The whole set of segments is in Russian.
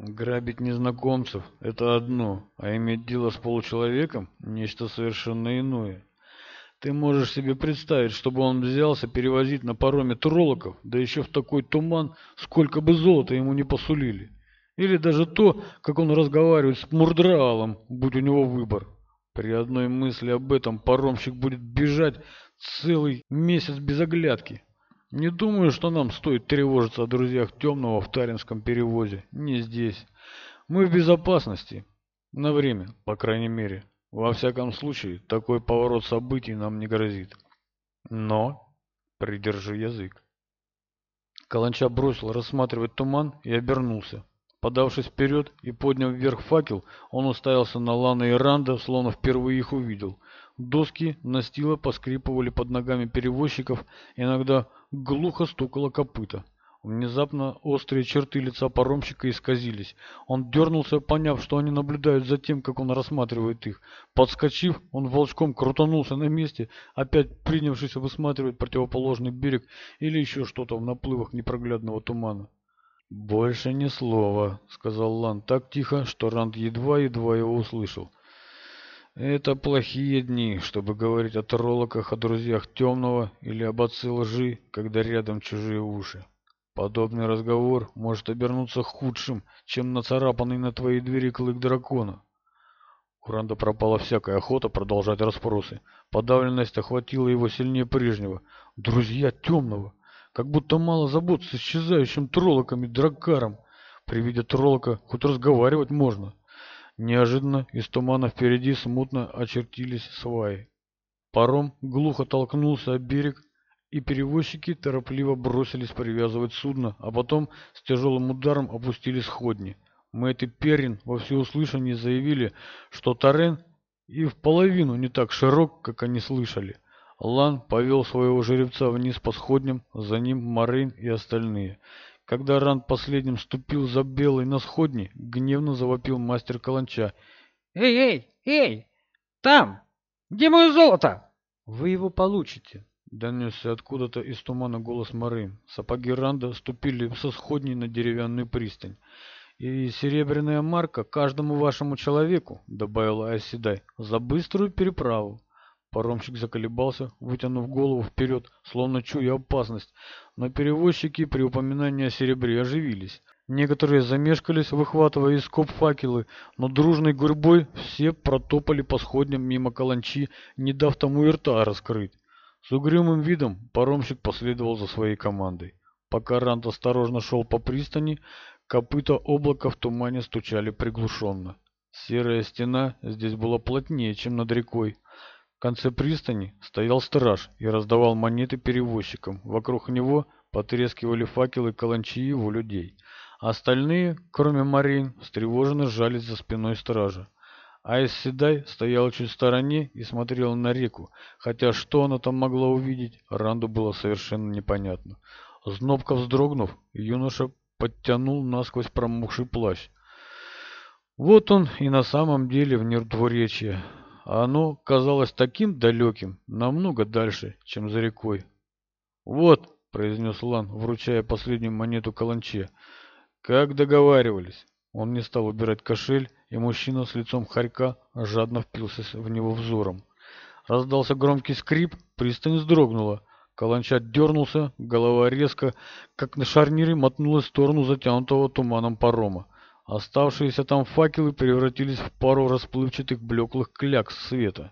Грабить незнакомцев – это одно, а иметь дело с получеловеком – нечто совершенно иное. Ты можешь себе представить, чтобы он взялся перевозить на пароме троллоков, да еще в такой туман, сколько бы золота ему не посулили. Или даже то, как он разговаривает с Мурдраалом, будь у него выбор. При одной мысли об этом паромщик будет бежать целый месяц без оглядки. Не думаю, что нам стоит тревожиться о друзьях Темного в Таринском перевозе. Не здесь. Мы в безопасности. На время, по крайней мере. Во всяком случае, такой поворот событий нам не грозит. Но придержи язык. Каланча бросил рассматривать туман и обернулся. Подавшись вперед и подняв вверх факел, он уставился на Лана и Ранда, словно впервые их увидел. Доски настила поскрипывали под ногами перевозчиков, иногда глухо стукало копыта. Внезапно острые черты лица паромщика исказились. Он дернулся, поняв, что они наблюдают за тем, как он рассматривает их. Подскочив, он волчком крутанулся на месте, опять принявшись высматривать противоположный берег или еще что-то в наплывах непроглядного тумана. «Больше ни слова», — сказал Лан так тихо, что Ранд едва-едва его услышал. Это плохие дни, чтобы говорить о троллоках, о друзьях темного или об отце лжи, когда рядом чужие уши. Подобный разговор может обернуться худшим, чем нацарапанный на твоей двери клык дракона. У Ранда пропала всякая охота продолжать расспросы. Подавленность охватила его сильнее прежнего. Друзья темного. Как будто мало забот с исчезающим троллоком и дракаром. При виде троллока хоть разговаривать можно. Неожиданно из тумана впереди смутно очертились сваи. Паром глухо толкнулся об берег, и перевозчики торопливо бросились привязывать судно, а потом с тяжелым ударом опустили сходни. Мэтт и Перрин во всеуслышание заявили, что Торрен и в половину не так широк, как они слышали. Лан повел своего жеребца вниз по сходням, за ним Марин и остальные. Когда Ранд последним ступил за белый на сходни, гневно завопил мастер Каланча. «Эй, эй, эй! Там! Где мое золото?» «Вы его получите!» Донесся откуда-то из тумана голос Мары. Сапоги Ранда ступили со сходни на деревянную пристань. «И серебряная марка каждому вашему человеку», — добавила Айседай, — «за быструю переправу». Паромщик заколебался, вытянув голову вперед, словно чуя опасность, но перевозчики при упоминании о серебре оживились. Некоторые замешкались, выхватывая из коп факелы, но дружной гурьбой все протопали по сходням мимо каланчи, не дав тому и рта раскрыть. С угрюмым видом паромщик последовал за своей командой. Пока Рант осторожно шел по пристани, копыта облака в тумане стучали приглушенно. Серая стена здесь была плотнее, чем над рекой конце пристани стоял страж и раздавал монеты перевозчикам. Вокруг него потрескивали факелы каланчи его людей. А остальные, кроме Марин, встревоженно сжались за спиной стража. Айс Седай стоял чуть в стороне и смотрел на реку, хотя что она там могла увидеть, Ранду было совершенно непонятно. Знобко вздрогнув, юноша подтянул насквозь промухший плащ. Вот он и на самом деле в нердворечье оно казалось таким далеким, намного дальше, чем за рекой. «Вот», — произнес Лан, вручая последнюю монету каланче, — «как договаривались». Он не стал убирать кошель, и мужчина с лицом хорька жадно впился в него взором. Раздался громкий скрип, пристань вздрогнула. Каланча дернулся, голова резко, как на шарнире, мотнулась в сторону затянутого туманом парома. Оставшиеся там факелы превратились в пару расплывчатых блеклых клякс света.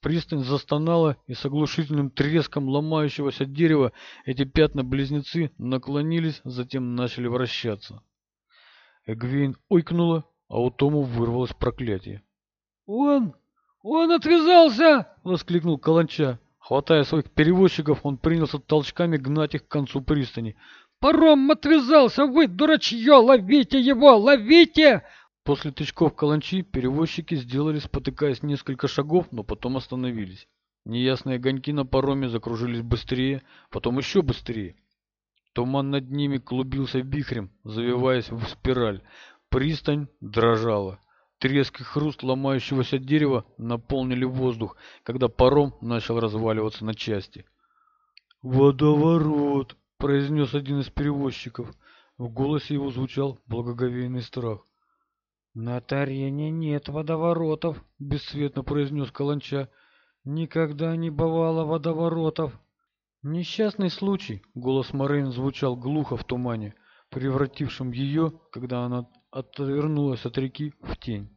Пристань застонала, и с оглушительным треском ломающегося дерева эти пятна-близнецы наклонились, затем начали вращаться. Эгвейн ойкнула, а у Тому вырвалось проклятие. «Он! Он отвязался!» — воскликнул Каланча. Хватая своих перевозчиков, он принялся толчками гнать их к концу пристани. Паром отвязался, вы, дурачье, ловите его, ловите!» После тычков каланчи перевозчики сделали, спотыкаясь несколько шагов, но потом остановились. Неясные огоньки на пароме закружились быстрее, потом еще быстрее. Туман над ними клубился вихрем, завиваясь в спираль. Пристань дрожала. Треск и хруст ломающегося дерева наполнили воздух, когда паром начал разваливаться на части. «Водоворот!» произнес один из перевозчиков. В голосе его звучал благоговейный страх. «На Тарене нет водоворотов», — бесцветно произнес Каланча. «Никогда не бывало водоворотов». «Несчастный случай», — голос Морейн звучал глухо в тумане, превратившем ее, когда она отвернулась от реки, в тень.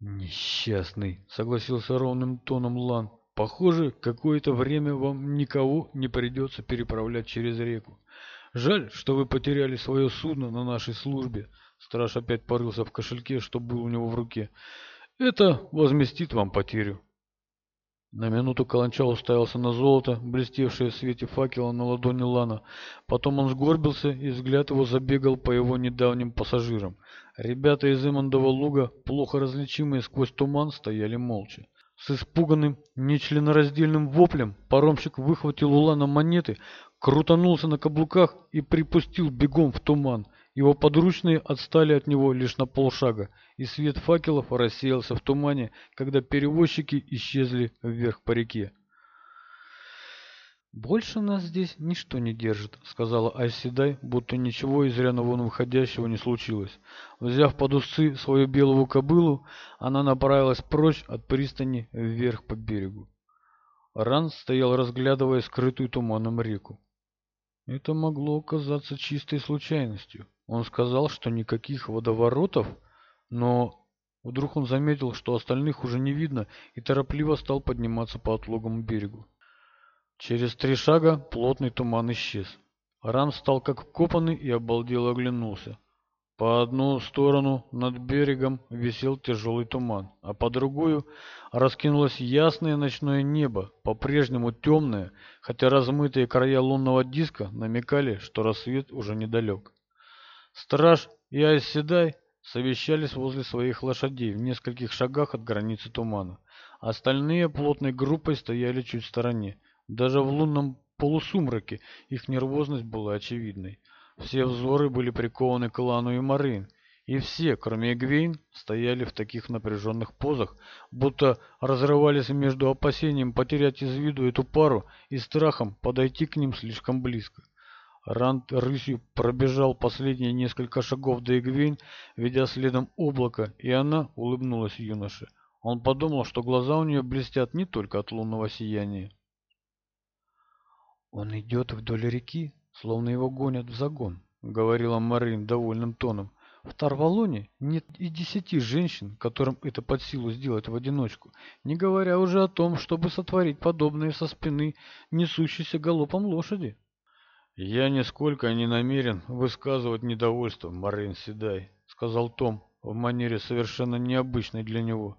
«Несчастный», — согласился ровным тоном Лан. Похоже, какое-то время вам никого не придется переправлять через реку. Жаль, что вы потеряли свое судно на нашей службе. Страж опять порылся в кошельке, что был у него в руке. Это возместит вам потерю. На минуту Каланча уставился на золото, блестевшее в свете факела на ладони Лана. Потом он сгорбился, и взгляд его забегал по его недавним пассажирам. Ребята из Имандова луга, плохо различимые сквозь туман, стояли молча. С испуганным, нечленораздельным воплем паромщик выхватил у Лана монеты, крутанулся на каблуках и припустил бегом в туман. Его подручные отстали от него лишь на полшага, и свет факелов рассеялся в тумане, когда перевозчики исчезли вверх по реке. «Больше нас здесь ничто не держит», — сказала Айседай, будто ничего из ряно вон выходящего не случилось. Взяв под усы свою белую кобылу, она направилась прочь от пристани вверх по берегу. Ран стоял, разглядывая скрытую туманом реку. Это могло оказаться чистой случайностью. Он сказал, что никаких водоворотов, но вдруг он заметил, что остальных уже не видно, и торопливо стал подниматься по отлогому берегу. Через три шага плотный туман исчез. Ран стал как вкопанный и обалдело оглянулся. По одну сторону над берегом висел тяжелый туман, а по другую раскинулось ясное ночное небо, по-прежнему темное, хотя размытые края лунного диска намекали, что рассвет уже недалек. Страж и Айседай совещались возле своих лошадей в нескольких шагах от границы тумана. Остальные плотной группой стояли чуть в стороне, даже в лунном полусумраке их нервозность была очевидной. Все взоры были прикованы к Лану и Марин, и все, кроме Эгвейн, стояли в таких напряженных позах, будто разрывались между опасением потерять из виду эту пару и страхом подойти к ним слишком близко. Ранд рысью пробежал последние несколько шагов до Эгвейн, ведя следом облако, и она улыбнулась юноше. Он подумал, что глаза у нее блестят не только от лунного сияния он идет вдоль реки словно его гонят в загон говорила марин довольным тоном в Тарвалоне нет и десяти женщин, которым это под силу сделать в одиночку, не говоря уже о том, чтобы сотворить подобное со спины несущейся галопом лошади. «Я нисколько не намерен высказывать недовольство, Марин Седай», — сказал Том в манере совершенно необычной для него.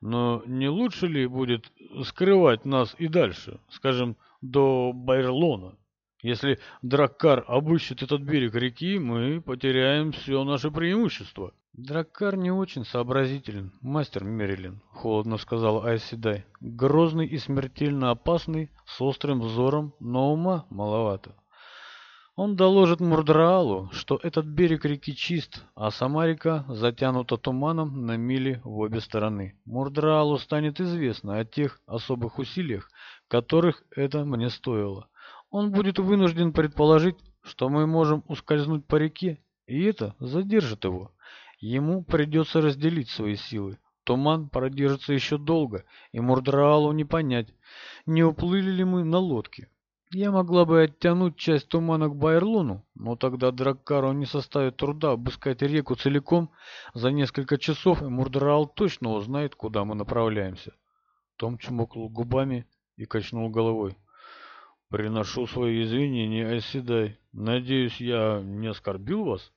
«Но не лучше ли будет скрывать нас и дальше, скажем, до Байрлона. Если Драккар обыщет этот берег реки, мы потеряем все наше преимущество». «Драккар не очень сообразителен, мастер Мерилин», — холодно сказал Айседай. «Грозный и смертельно опасный, с острым взором, но ума маловато». Он доложит Мурдраалу, что этот берег реки чист, а сама река затянута туманом на мили в обе стороны. Мурдраалу станет известно о тех особых усилиях, которых это мне стоило. Он будет вынужден предположить, что мы можем ускользнуть по реке, и это задержит его. Ему придется разделить свои силы. Туман продержится еще долго, и Мурдраалу не понять, не уплыли ли мы на лодке. Я могла бы оттянуть часть тумана к Байрлуну, но тогда Драккару не составит труда обыскать реку целиком за несколько часов, и Мурдраал точно узнает, куда мы направляемся. Том чмокнул губами и качнул головой. «Приношу свои извинения, оседай. Надеюсь, я не оскорбил вас?»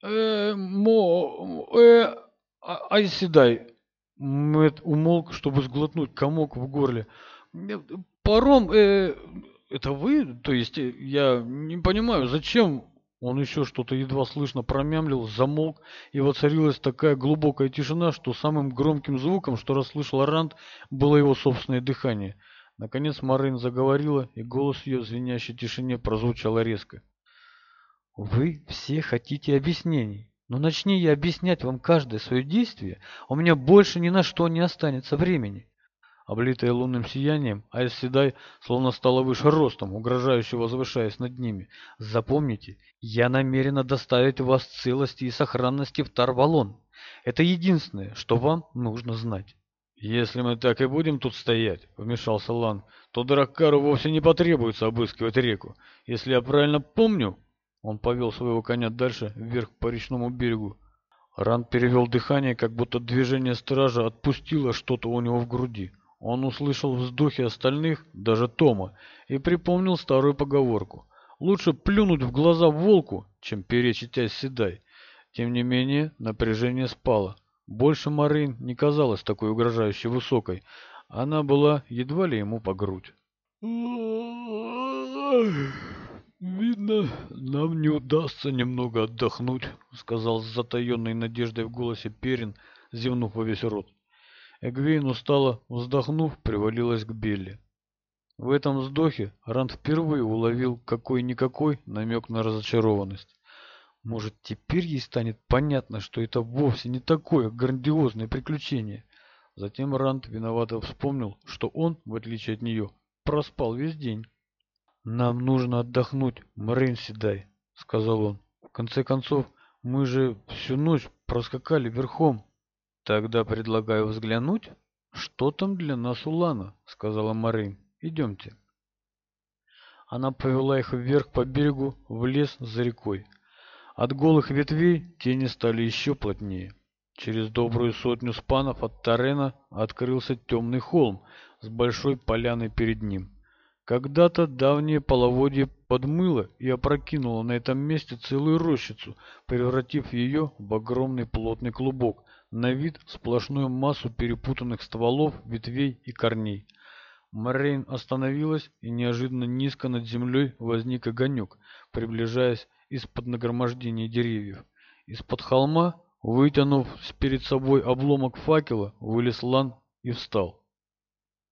«Э, мо... э... А, оседай!» Мэтт умолк, чтобы сглотнуть комок в горле. «Э, «Паром... э... Это вы? То есть э, я не понимаю, зачем он еще что-то едва слышно промямлил, замолк, и воцарилась такая глубокая тишина, что самым громким звуком, что расслышал Ранд, было его собственное дыхание. Наконец Марин заговорила, и голос ее в звенящей тишине прозвучал резко. «Вы все хотите объяснений, но начни я объяснять вам каждое свое действие, у меня больше ни на что не останется времени облитая лунным сиянием, Айс Седай словно стала выше ростом, угрожающе возвышаясь над ними. Запомните, я намерена доставить вас целости и сохранности в Тарвалон. Это единственное, что вам нужно знать. «Если мы так и будем тут стоять», — вмешался Лан, — «то Драккару вовсе не потребуется обыскивать реку. Если я правильно помню...» Он повел своего коня дальше, вверх по речному берегу. Ран перевел дыхание, как будто движение стража отпустило что-то у него в груди. Он услышал вздохи остальных, даже Тома, и припомнил старую поговорку. Лучше плюнуть в глаза волку, чем перечить оседай. Тем не менее, напряжение спало. Больше Марин не казалась такой угрожающе высокой. Она была едва ли ему по грудь. «Видно, нам не удастся немного отдохнуть», — сказал с затаенной надеждой в голосе Перин, зевнув во весь рот. Эгвейн устало вздохнув, привалилась к Белле. В этом вздохе Ранд впервые уловил какой-никакой намек на разочарованность. Может, теперь ей станет понятно, что это вовсе не такое грандиозное приключение. Затем Ранд виновато вспомнил, что он, в отличие от нее, проспал весь день. «Нам нужно отдохнуть, Морейн Дай, — сказал он. «В конце концов, мы же всю ночь проскакали верхом» тогда предлагаю взглянуть что там для нас улана сказала марин идемте она повела их вверх по берегу в лес за рекой. От голых ветвей тени стали еще плотнее. Через добрую сотню спанов от Тарена открылся темный холм с большой поляной перед ним. Когда-то давние половодье Подмыло и опрокинуло на этом месте целую рощицу, превратив ее в огромный плотный клубок, на вид сплошную массу перепутанных стволов, ветвей и корней. Морейн остановилась, и неожиданно низко над землей возник огонек, приближаясь из-под нагромождения деревьев. Из-под холма, вытянув перед собой обломок факела, вылез Лан и встал.